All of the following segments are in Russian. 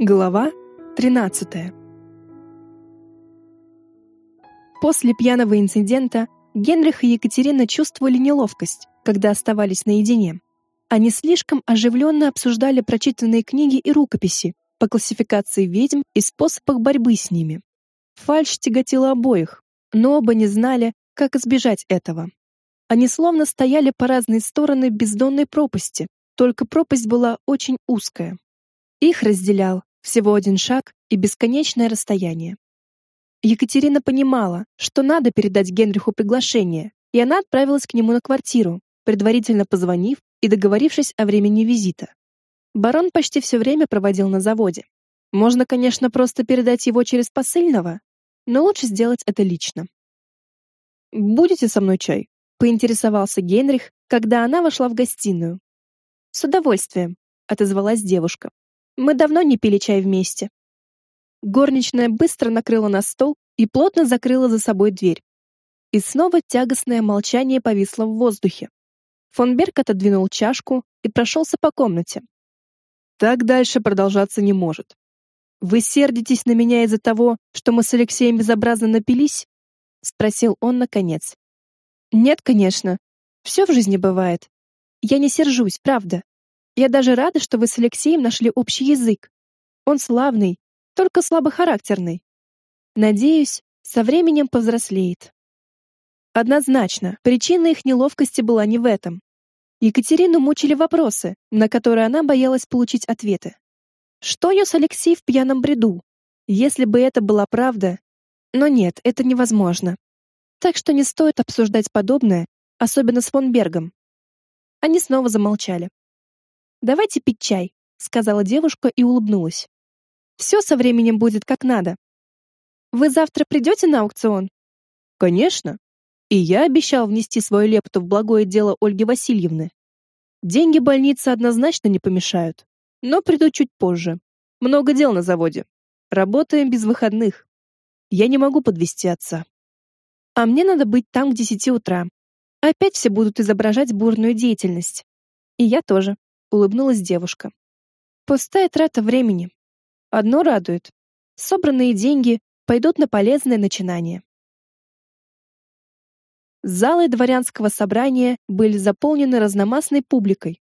Глава 13. После пьяного инцидента Генрих и Екатерина чувствовали неловкость, когда оставались наедине. Они слишком оживленно обсуждали прочитанные книги и рукописи по классификации ведьм и способах борьбы с ними. Фальшь тяготила обоих, но оба не знали, как избежать этого. Они словно стояли по разные стороны бездонной пропасти, только пропасть была очень узкая. Их разделял всего один шаг и бесконечное расстояние. Екатерина понимала, что надо передать Генриху приглашение, и она отправилась к нему на квартиру, предварительно позвонив и договорившись о времени визита. Барон почти все время проводил на заводе. Можно, конечно, просто передать его через посыльного, но лучше сделать это лично. «Будете со мной чай?» — поинтересовался Генрих, когда она вошла в гостиную. «С удовольствием», — отозвалась девушка. Мы давно не пили чай вместе. Горничная быстро накрыла на стол и плотно закрыла за собой дверь. И снова тягостное молчание повисло в воздухе. Фон Берг отодвинул чашку и прошелся по комнате. Так дальше продолжаться не может. Вы сердитесь на меня из-за того, что мы с Алексеем безобразно напились? спросил он наконец. Нет, конечно. Все в жизни бывает. Я не сержусь, правда. Я даже рада, что вы с Алексеем нашли общий язык. Он славный, только слабохарактерный. Надеюсь, со временем повзрослеет. Однозначно, причина их неловкости была не в этом. Екатерину мучили вопросы, на которые она боялась получить ответы. Что нес Алексей в пьяном бреду? Если бы это была правда... Но нет, это невозможно. Так что не стоит обсуждать подобное, особенно с фон Бергом. Они снова замолчали. Давайте пить чай, сказала девушка и улыбнулась. Все со временем будет как надо. Вы завтра придете на аукцион? Конечно. И я обещал внести свою лепту в благое дело Ольги Васильевны. Деньги больницы однозначно не помешают, но приду чуть позже. Много дел на заводе. Работаем без выходных. Я не могу подвести отца. А мне надо быть там к десяти утра. Опять все будут изображать бурную деятельность. И я тоже улыбнулась девушка. Пустая трата времени. Одно радует. Собранные деньги пойдут на полезное начинание. Залы дворянского собрания были заполнены разномастной публикой.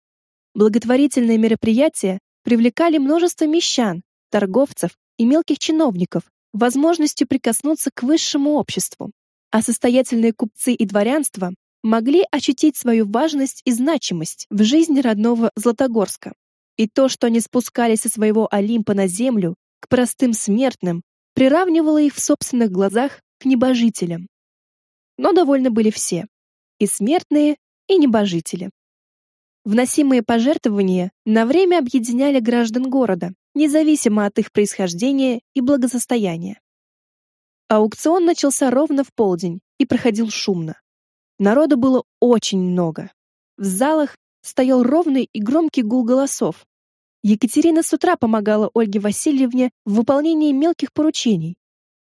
Благотворительные мероприятия привлекали множество мещан, торговцев и мелких чиновников возможностью прикоснуться к высшему обществу, а состоятельные купцы и дворянство могли ощутить свою важность и значимость в жизни родного Златогорска. И то, что они спускались со своего Олимпа на землю к простым смертным, приравнивало их в собственных глазах к небожителям. Но довольны были все, и смертные, и небожители. Вносимые пожертвования на время объединяли граждан города, независимо от их происхождения и благосостояния. Аукцион начался ровно в полдень и проходил шумно. Народу было очень много. В залах стоял ровный и громкий гул голосов. Екатерина с утра помогала Ольге Васильевне в выполнении мелких поручений: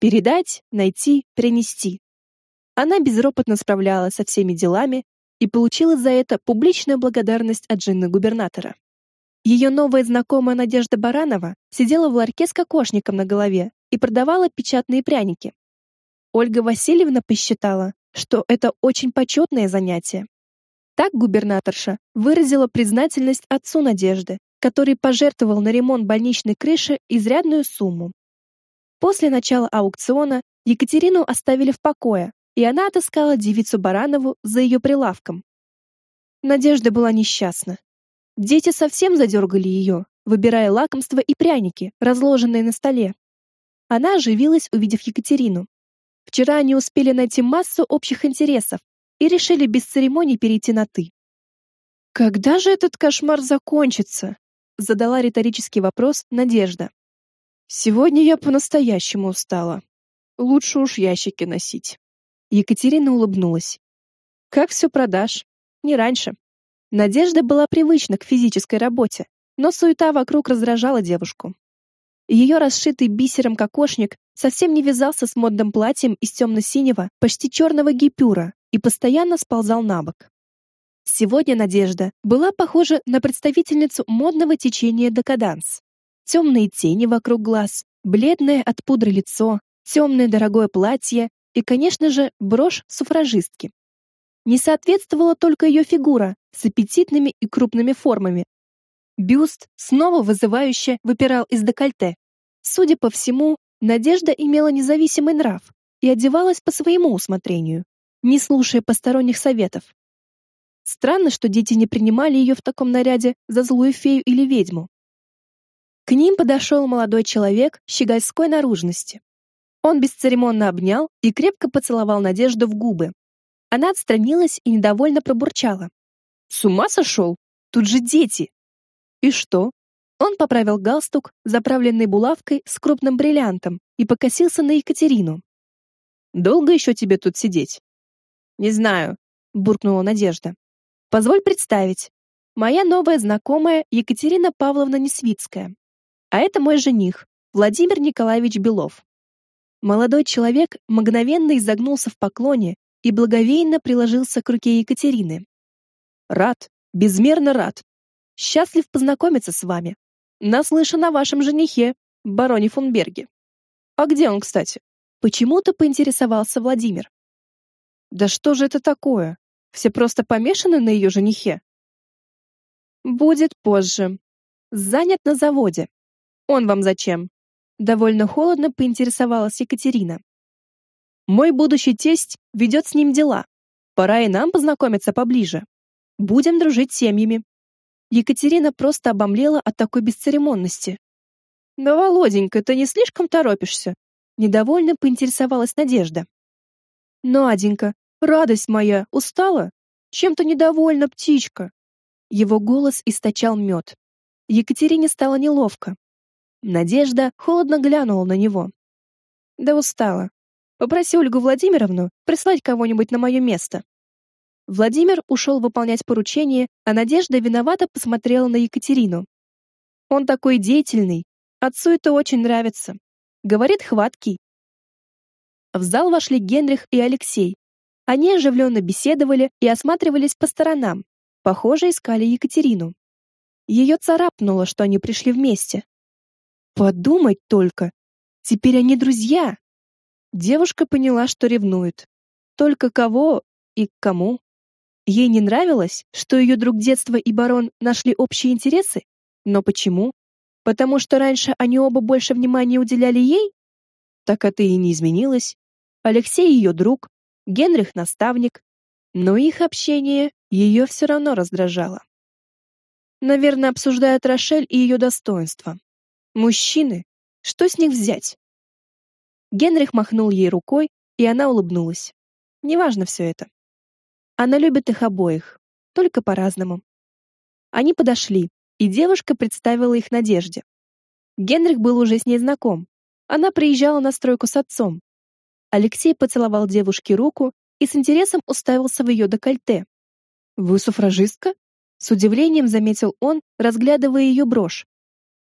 передать, найти, принести. Она безропотно справлялась со всеми делами и получила за это публичную благодарность от жены губернатора. Ее новая знакомая Надежда Баранова сидела в ларьке с кокошником на голове и продавала печатные пряники. Ольга Васильевна посчитала, что это очень почетное занятие. Так губернаторша выразила признательность отцу Надежды, который пожертвовал на ремонт больничной крыши изрядную сумму. После начала аукциона Екатерину оставили в покое, и она отыскала девицу Баранову за ее прилавком. Надежда была несчастна. Дети совсем задергали ее, выбирая лакомства и пряники, разложенные на столе. Она оживилась, увидев Екатерину. Вчера они успели найти массу общих интересов и решили без церемоний перейти на «ты». «Когда же этот кошмар закончится?» — задала риторический вопрос Надежда. «Сегодня я по-настоящему устала. Лучше уж ящики носить». Екатерина улыбнулась. «Как все продашь? Не раньше». Надежда была привычна к физической работе, но суета вокруг раздражала девушку. Ее расшитый бисером кокошник совсем не вязался с модным платьем из темно-синего, почти черного гипюра и постоянно сползал на бок. Сегодня Надежда была похожа на представительницу модного течения декаданс. темные тени вокруг глаз, бледное от пудры лицо, темное дорогое платье и, конечно же, брошь суфражистки. Не соответствовала только ее фигура с аппетитными и крупными формами. Бюст снова вызывающе выпирал из декольте. Судя по всему, Надежда имела независимый нрав и одевалась по своему усмотрению, не слушая посторонних советов. Странно, что дети не принимали ее в таком наряде за злую фею или ведьму. К ним подошел молодой человек щегольской наружности. Он бесцеремонно обнял и крепко поцеловал Надежду в губы. Она отстранилась и недовольно пробурчала. «С ума сошел? Тут же дети!» «И что?» Он поправил галстук, заправленный булавкой с крупным бриллиантом, и покосился на Екатерину. «Долго еще тебе тут сидеть?» «Не знаю», — буркнула Надежда. «Позволь представить. Моя новая знакомая Екатерина Павловна Несвицкая. А это мой жених, Владимир Николаевич Белов. Молодой человек мгновенно изогнулся в поклоне и благовейно приложился к руке Екатерины. Рад, безмерно рад. Счастлив познакомиться с вами. Наслышан о вашем женихе, бароне фон Берге. А где он, кстати? Почему-то поинтересовался Владимир. Да что же это такое? Все просто помешаны на ее женихе. Будет позже. Занят на заводе. Он вам зачем? Довольно холодно поинтересовалась Екатерина. Мой будущий тесть ведет с ним дела. Пора и нам познакомиться поближе. Будем дружить семьями. Екатерина просто обомлела от такой бесцеремонности. Да, Володенька, ты не слишком торопишься? Недовольно поинтересовалась Надежда. Наденька, радость моя, устала? Чем-то недовольна, птичка. Его голос источал мед. Екатерине стало неловко. Надежда холодно глянула на него. Да устала. Попроси Ольгу Владимировну прислать кого-нибудь на мое место. Владимир ушел выполнять поручение, а Надежда виновато посмотрела на Екатерину. Он такой деятельный, отцу это очень нравится. Говорит, хваткий. В зал вошли Генрих и Алексей. Они оживленно беседовали и осматривались по сторонам. Похоже, искали Екатерину. Ее царапнуло, что они пришли вместе. Подумать только. Теперь они друзья. Девушка поняла, что ревнует. Только кого и к кому? Ей не нравилось, что ее друг детства и барон нашли общие интересы? Но почему? Потому что раньше они оба больше внимания уделяли ей? Так это и не изменилось. Алексей ее друг, Генрих наставник, но их общение ее все равно раздражало. Наверное, обсуждают Рошель и ее достоинства. Мужчины, что с них взять? Генрих махнул ей рукой, и она улыбнулась. Неважно все это. Она любит их обоих, только по-разному. Они подошли, и девушка представила их Надежде. Генрих был уже с ней знаком. Она приезжала на стройку с отцом. Алексей поцеловал девушке руку и с интересом уставился в ее декольте. «Вы суфражистка?» С удивлением заметил он, разглядывая ее брошь,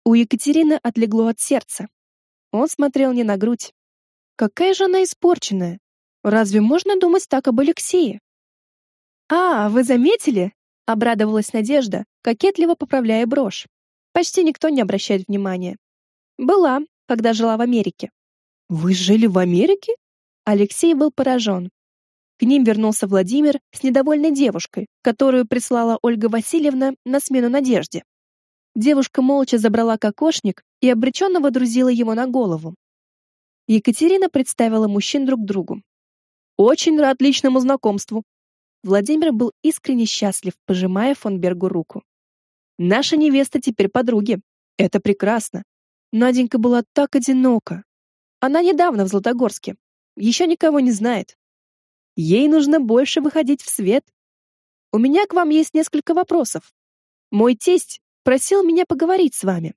у Екатерины отлегло от сердца. Он смотрел не на грудь. Какая же она испорченная. Разве можно думать так об Алексее? А, вы заметили? обрадовалась Надежда, кокетливо поправляя брошь. Почти никто не обращает внимания. Была, когда жила в Америке. Вы жили в Америке? Алексей был поражен. К ним вернулся Владимир с недовольной девушкой, которую прислала Ольга Васильевна на смену Надежде. Девушка молча забрала кокошник и обреченно водрузила его на голову. Екатерина представила мужчин друг другу. «Очень рад личному знакомству». Владимир был искренне счастлив, пожимая фон Бергу руку. «Наша невеста теперь подруги. Это прекрасно. Наденька была так одинока. Она недавно в Златогорске. Еще никого не знает. Ей нужно больше выходить в свет. У меня к вам есть несколько вопросов. Мой тесть Просил меня поговорить с вами.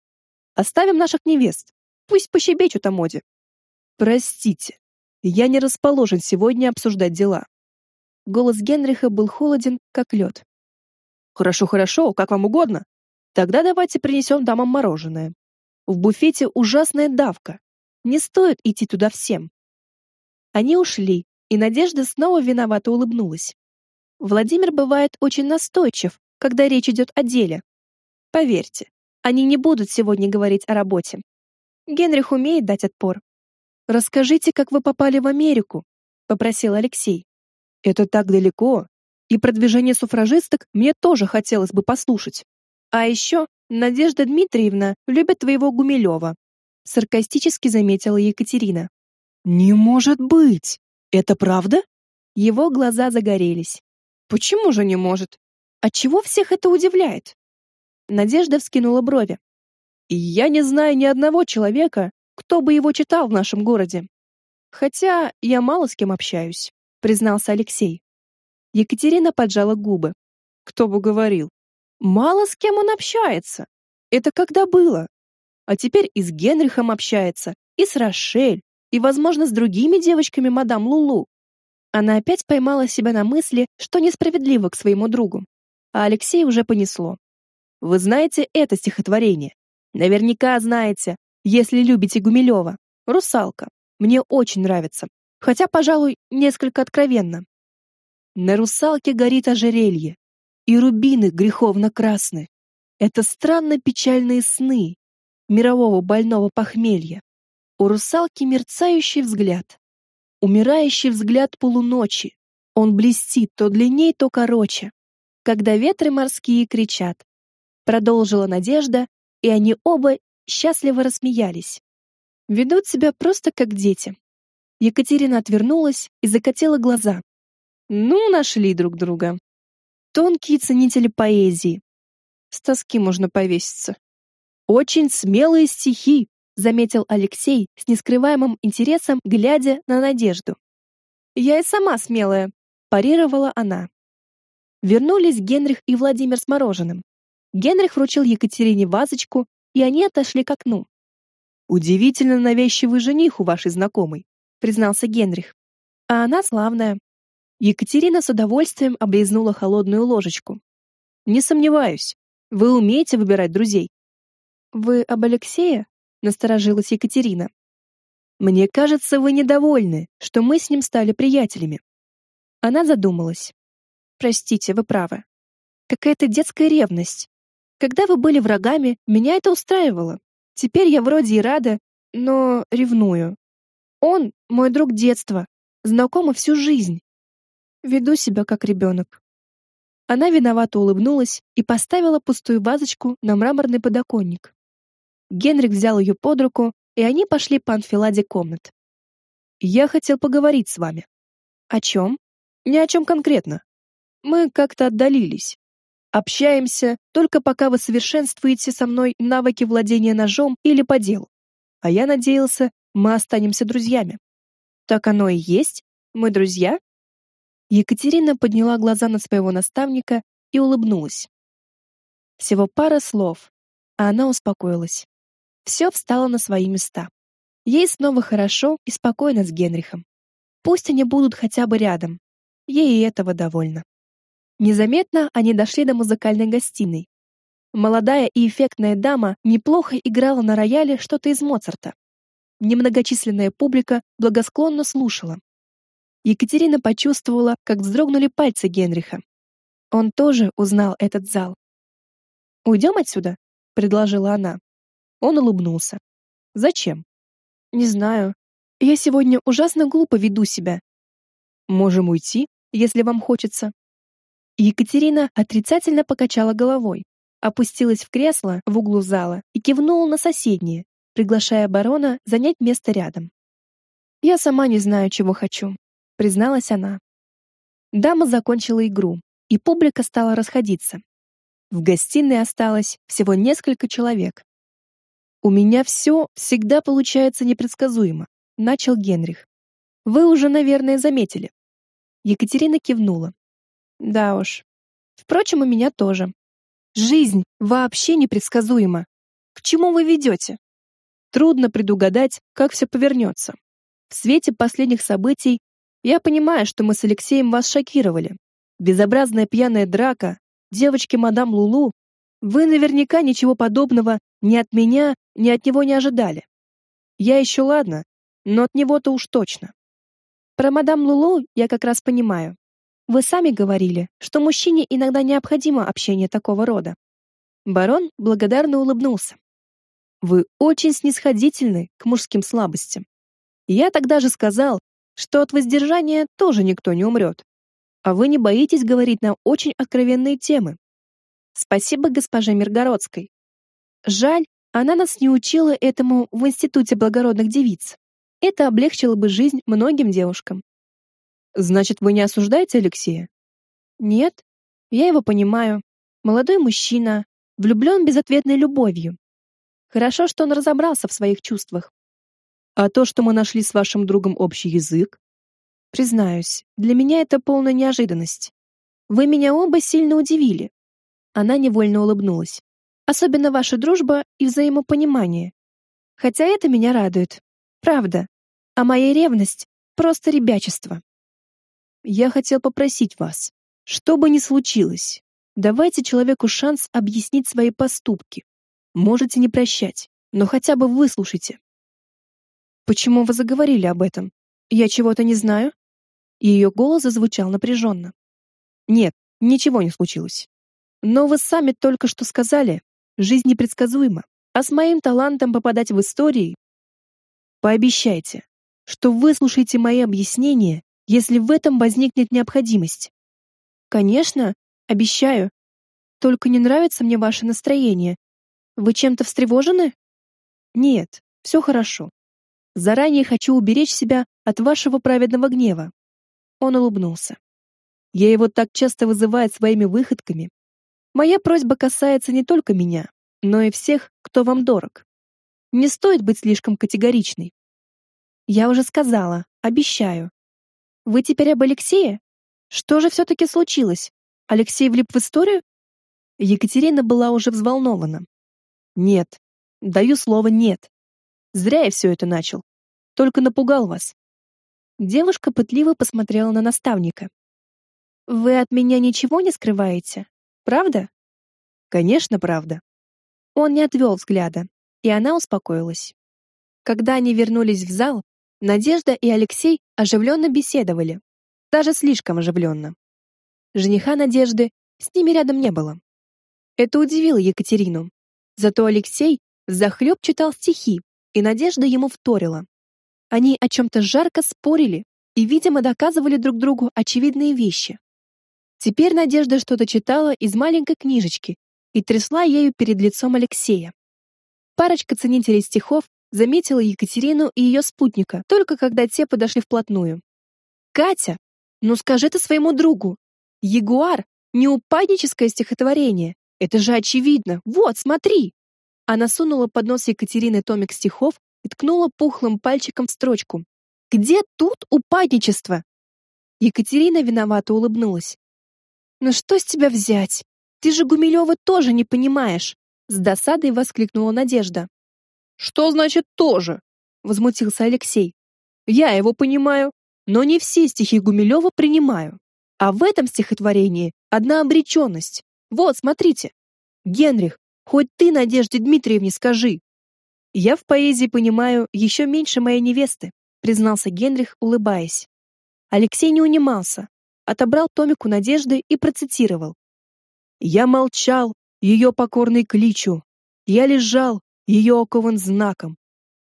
Оставим наших невест. Пусть пощебечут о моде. Простите, я не расположен сегодня обсуждать дела. Голос Генриха был холоден, как лед. Хорошо, хорошо, как вам угодно. Тогда давайте принесем дамам мороженое. В буфете ужасная давка. Не стоит идти туда всем. Они ушли, и Надежда снова виновато улыбнулась. Владимир бывает очень настойчив, когда речь идет о деле, Поверьте, Они не будут сегодня говорить о работе. Генрих умеет дать отпор. Расскажите, как вы попали в Америку, попросил Алексей. Это так далеко, и продвижение суфражисток мне тоже хотелось бы послушать. А еще Надежда Дмитриевна любит твоего Гумилева, саркастически заметила Екатерина. Не может быть. Это правда? Его глаза загорелись. Почему же не может? Отчего всех это удивляет? Надежда вскинула брови. Я не знаю ни одного человека, кто бы его читал в нашем городе. Хотя я мало с кем общаюсь, признался Алексей. Екатерина поджала губы. Кто бы говорил? Мало с кем он общается. Это когда было? А теперь и с Генрихом общается, и с Рошель, и, возможно, с другими девочками мадам Лулу. Она опять поймала себя на мысли, что несправедливо к своему другу. А Алексей уже понесло. Вы знаете это стихотворение? Наверняка знаете, если любите Гумилева. «Русалка». Мне очень нравится. Хотя, пожалуй, несколько откровенно. На русалке горит ожерелье, и рубины греховно красны. Это странно печальные сны мирового больного похмелья. У русалки мерцающий взгляд, умирающий взгляд полуночи. Он блестит то длинней, то короче. Когда ветры морские кричат. Продолжила Надежда, и они оба счастливо рассмеялись. Ведут себя просто как дети. Екатерина отвернулась и закатила глаза. Ну, нашли друг друга. Тонкие ценители поэзии. С тоски можно повеситься. Очень смелые стихи, заметил Алексей с нескрываемым интересом, глядя на Надежду. Я и сама смелая, парировала она. Вернулись Генрих и Владимир с мороженым. Генрих вручил Екатерине вазочку, и они отошли к окну. Удивительно навязчивый жених у вашей знакомой, признался Генрих. А она славная. Екатерина с удовольствием облизнула холодную ложечку. Не сомневаюсь, вы умеете выбирать друзей. Вы об Алексее? Насторожилась Екатерина. Мне кажется, вы недовольны, что мы с ним стали приятелями. Она задумалась. Простите, вы правы. Какая-то детская ревность. Когда вы были врагами, меня это устраивало. Теперь я вроде и рада, но ревную. Он мой друг детства, знакомый всю жизнь. Веду себя как ребенок. Она виновато улыбнулась и поставила пустую вазочку на мраморный подоконник. Генрих взял ее под руку, и они пошли по анфиладе комнат. «Я хотел поговорить с вами». «О чем?» «Ни о чем конкретно. Мы как-то отдалились. Общаемся только пока вы совершенствуете со мной навыки владения ножом или по делу. А я надеялся, мы останемся друзьями». «Так оно и есть? Мы друзья?» Екатерина подняла глаза на своего наставника и улыбнулась. Всего пара слов, а она успокоилась. Все встало на свои места. Ей снова хорошо и спокойно с Генрихом. Пусть они будут хотя бы рядом. Ей и этого довольно. Незаметно они дошли до музыкальной гостиной. Молодая и эффектная дама неплохо играла на рояле что-то из Моцарта. Немногочисленная публика благосклонно слушала. Екатерина почувствовала, как вздрогнули пальцы Генриха. Он тоже узнал этот зал. «Уйдем отсюда?» — предложила она. Он улыбнулся. Зачем? Не знаю. Я сегодня ужасно глупо веду себя. Можем уйти, если вам хочется. Екатерина отрицательно покачала головой, опустилась в кресло в углу зала и кивнула на соседнее, приглашая барона занять место рядом. Я сама не знаю, чего хочу, призналась она. Дама закончила игру, и публика стала расходиться. В гостиной осталось всего несколько человек, у меня все всегда получается непредсказуемо, начал Генрих. Вы уже, наверное, заметили. Екатерина кивнула. Да уж. Впрочем, у меня тоже. Жизнь вообще непредсказуема. К чему вы ведете? Трудно предугадать, как все повернется. В свете последних событий я понимаю, что мы с Алексеем вас шокировали. Безобразная пьяная драка, девочки мадам Лулу. Вы наверняка ничего подобного ни от меня, ни от него не ожидали. Я еще ладно, но от него-то уж точно. Про мадам Лулу я как раз понимаю. Вы сами говорили, что мужчине иногда необходимо общение такого рода. Барон благодарно улыбнулся. Вы очень снисходительны к мужским слабостям. Я тогда же сказал, что от воздержания тоже никто не умрет. А вы не боитесь говорить на очень откровенные темы. Спасибо госпоже Миргородской. Жаль, она нас не учила этому в Институте благородных девиц. Это облегчило бы жизнь многим девушкам. Значит, вы не осуждаете Алексея? Нет, я его понимаю. Молодой мужчина, влюблен безответной любовью. Хорошо, что он разобрался в своих чувствах. А то, что мы нашли с вашим другом общий язык? Признаюсь, для меня это полная неожиданность. Вы меня оба сильно удивили. Она невольно улыбнулась. Особенно ваша дружба и взаимопонимание. Хотя это меня радует. Правда. А моя ревность — просто ребячество. Я хотел попросить вас, что бы ни случилось, давайте человеку шанс объяснить свои поступки. Можете не прощать, но хотя бы выслушайте. Почему вы заговорили об этом? Я чего-то не знаю? Ее голос зазвучал напряженно. Нет, ничего не случилось. Но вы сами только что сказали, жизнь непредсказуема, а с моим талантом попадать в истории... Пообещайте, что выслушаете мои объяснения, если в этом возникнет необходимость. Конечно, обещаю. Только не нравится мне ваше настроение. Вы чем-то встревожены? Нет, все хорошо. Заранее хочу уберечь себя от вашего праведного гнева. Он улыбнулся. Я его так часто вызываю своими выходками, Моя просьба касается не только меня, но и всех, кто вам дорог. Не стоит быть слишком категоричной. Я уже сказала, обещаю. Вы теперь об Алексее? Что же все-таки случилось? Алексей влип в историю? Екатерина была уже взволнована. Нет, даю слово нет. Зря я все это начал. Только напугал вас. Девушка пытливо посмотрела на наставника. Вы от меня ничего не скрываете? Правда? Конечно, правда. Он не отвел взгляда, и она успокоилась. Когда они вернулись в зал, Надежда и Алексей оживленно беседовали, даже слишком оживленно. Жениха Надежды с ними рядом не было. Это удивило Екатерину. Зато Алексей захлеб читал стихи, и Надежда ему вторила. Они о чем-то жарко спорили и, видимо, доказывали друг другу очевидные вещи. Теперь Надежда что-то читала из маленькой книжечки и трясла ею перед лицом Алексея. Парочка ценителей стихов заметила Екатерину и ее спутника, только когда те подошли вплотную. «Катя, ну скажи ты своему другу, Ягуар — не упадническое стихотворение, это же очевидно, вот, смотри!» Она сунула под нос Екатерины томик стихов и ткнула пухлым пальчиком в строчку. «Где тут упадничество?» Екатерина виновато улыбнулась. «Ну что с тебя взять? Ты же Гумилева тоже не понимаешь!» С досадой воскликнула Надежда. «Что значит «тоже»?» Возмутился Алексей. «Я его понимаю, но не все стихи Гумилева принимаю. А в этом стихотворении одна обреченность. Вот, смотрите. Генрих, хоть ты Надежде Дмитриевне скажи». «Я в поэзии понимаю еще меньше моей невесты», признался Генрих, улыбаясь. Алексей не унимался, отобрал томик у Надежды и процитировал. «Я молчал, ее покорный кличу, я лежал, ее окован знаком,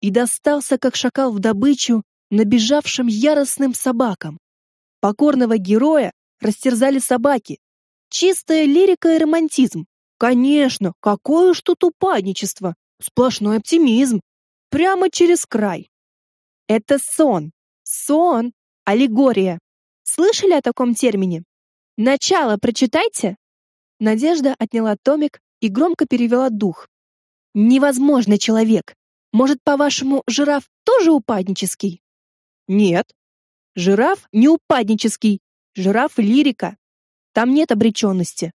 и достался, как шакал в добычу, набежавшим яростным собакам. Покорного героя растерзали собаки. Чистая лирика и романтизм. Конечно, какое уж тут упадничество, сплошной оптимизм. Прямо через край. Это сон. Сон. Аллегория. Слышали о таком термине? Начало прочитайте. Надежда отняла томик и громко перевела дух. Невозможный человек. Может, по-вашему, жираф тоже упаднический? Нет. Жираф не упаднический. Жираф лирика. Там нет обреченности.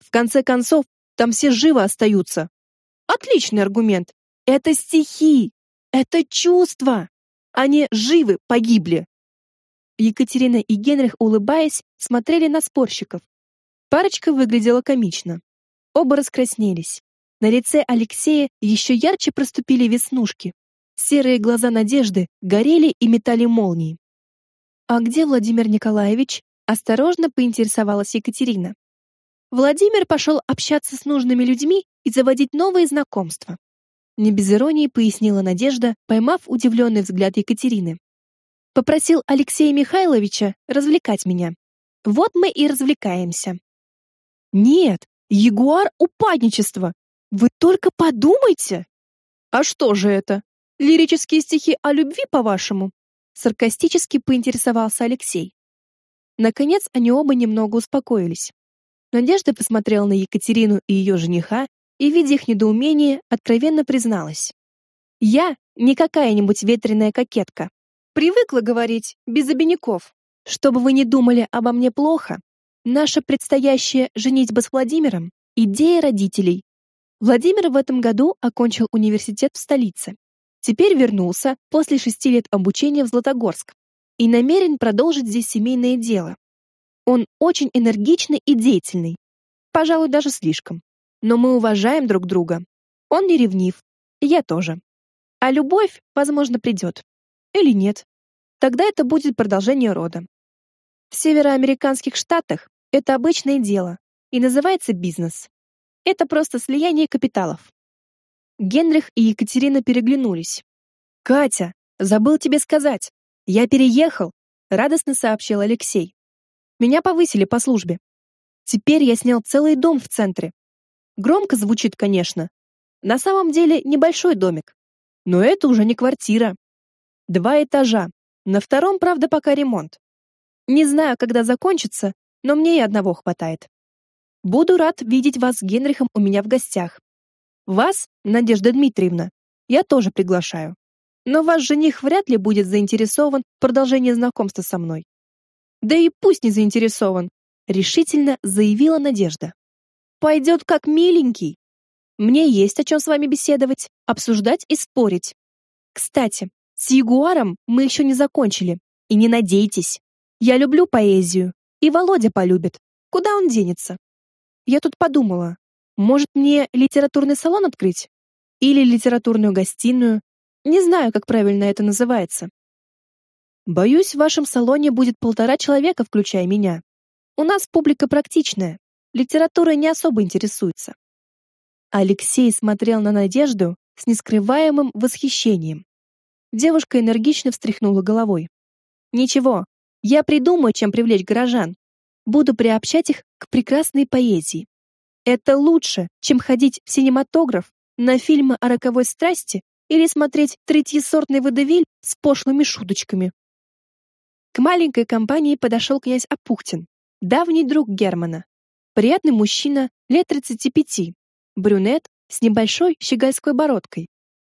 В конце концов, там все живы остаются. Отличный аргумент. Это стихи. Это чувства. Они живы, погибли. Екатерина и Генрих, улыбаясь, смотрели на спорщиков. Парочка выглядела комично. Оба раскраснелись. На лице Алексея еще ярче проступили веснушки. Серые глаза Надежды горели и метали молнии. «А где Владимир Николаевич?» — осторожно поинтересовалась Екатерина. Владимир пошел общаться с нужными людьми и заводить новые знакомства. Не без иронии пояснила Надежда, поймав удивленный взгляд Екатерины. Попросил Алексея Михайловича развлекать меня. Вот мы и развлекаемся. Нет, ягуар упадничества. Вы только подумайте. А что же это? Лирические стихи о любви, по-вашему? Саркастически поинтересовался Алексей. Наконец они оба немного успокоились. Надежда посмотрела на Екатерину и ее жениха и, видя их недоумение, откровенно призналась. «Я не какая-нибудь ветреная кокетка. Привыкла говорить без обиняков. Чтобы вы не думали обо мне плохо, наша предстоящая женитьба с Владимиром — идея родителей. Владимир в этом году окончил университет в столице. Теперь вернулся после шести лет обучения в Златогорск и намерен продолжить здесь семейное дело. Он очень энергичный и деятельный. Пожалуй, даже слишком. Но мы уважаем друг друга. Он не ревнив, я тоже. А любовь, возможно, придет. Или нет. Тогда это будет продолжение рода. В североамериканских штатах это обычное дело и называется бизнес. Это просто слияние капиталов. Генрих и Екатерина переглянулись. «Катя, забыл тебе сказать. Я переехал», — радостно сообщил Алексей. «Меня повысили по службе. Теперь я снял целый дом в центре. Громко звучит, конечно. На самом деле небольшой домик. Но это уже не квартира. Два этажа. На втором, правда, пока ремонт. Не знаю, когда закончится, но мне и одного хватает. Буду рад видеть вас с Генрихом у меня в гостях. Вас, Надежда Дмитриевна, я тоже приглашаю. Но ваш жених вряд ли будет заинтересован в продолжении знакомства со мной. Да и пусть не заинтересован, решительно заявила Надежда. Пойдет как миленький. Мне есть о чем с вами беседовать, обсуждать и спорить. Кстати, с Ягуаром мы еще не закончили. И не надейтесь. Я люблю поэзию. И Володя полюбит. Куда он денется? Я тут подумала. Может, мне литературный салон открыть? Или литературную гостиную? Не знаю, как правильно это называется. Боюсь, в вашем салоне будет полтора человека, включая меня. У нас публика практичная. Литературой не особо интересуется. Алексей смотрел на Надежду с нескрываемым восхищением. Девушка энергично встряхнула головой. Ничего, я придумаю, чем привлечь горожан. Буду приобщать их к прекрасной поэзии. Это лучше, чем ходить в синематограф на фильмы о роковой страсти или смотреть третьесортный водевиль с пошлыми шуточками. К маленькой компании подошел князь Апухтин, давний друг Германа. Приятный мужчина лет 35, брюнет с небольшой щегольской бородкой.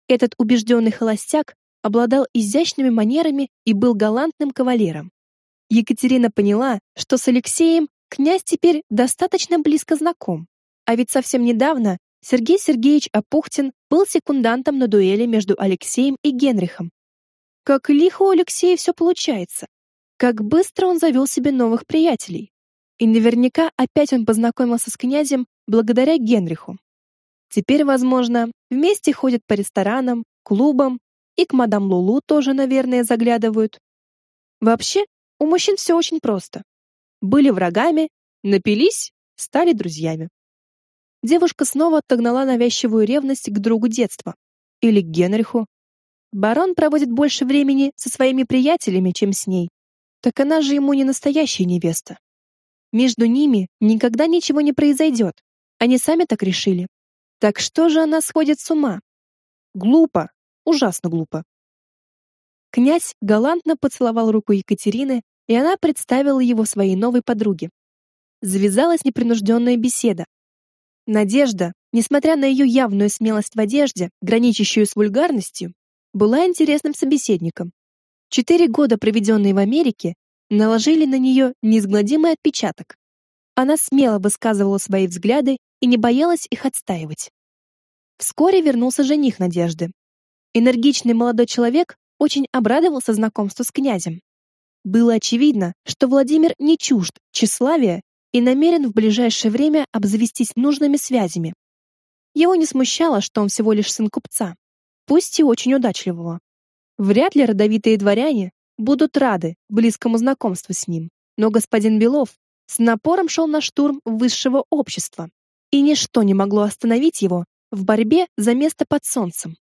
Этот убежденный холостяк обладал изящными манерами и был галантным кавалером. Екатерина поняла, что с Алексеем князь теперь достаточно близко знаком. А ведь совсем недавно Сергей Сергеевич Апухтин был секундантом на дуэли между Алексеем и Генрихом. Как лихо у Алексея все получается. Как быстро он завел себе новых приятелей. И наверняка опять он познакомился с князем благодаря Генриху. Теперь, возможно, вместе ходят по ресторанам, клубам и к мадам Лулу тоже, наверное, заглядывают. Вообще, у мужчин все очень просто. Были врагами, напились, стали друзьями. Девушка снова отогнала навязчивую ревность к другу детства. Или к Генриху. Барон проводит больше времени со своими приятелями, чем с ней. Так она же ему не настоящая невеста. Между ними никогда ничего не произойдет. Они сами так решили. Так что же она сходит с ума? Глупо, Ужасно глупо. Князь галантно поцеловал руку Екатерины, и она представила его своей новой подруге. Завязалась непринужденная беседа. Надежда, несмотря на ее явную смелость в одежде, граничащую с вульгарностью, была интересным собеседником. Четыре года, проведенные в Америке, наложили на нее неизгладимый отпечаток. Она смело высказывала свои взгляды и не боялась их отстаивать. Вскоре вернулся жених Надежды, Энергичный молодой человек очень обрадовался знакомству с князем. Было очевидно, что Владимир не чужд тщеславия и намерен в ближайшее время обзавестись нужными связями. Его не смущало, что он всего лишь сын купца, пусть и очень удачливого. Вряд ли родовитые дворяне будут рады близкому знакомству с ним, но господин Белов с напором шел на штурм высшего общества. и ничто не могло остановить его в борьбе за место под солнцем.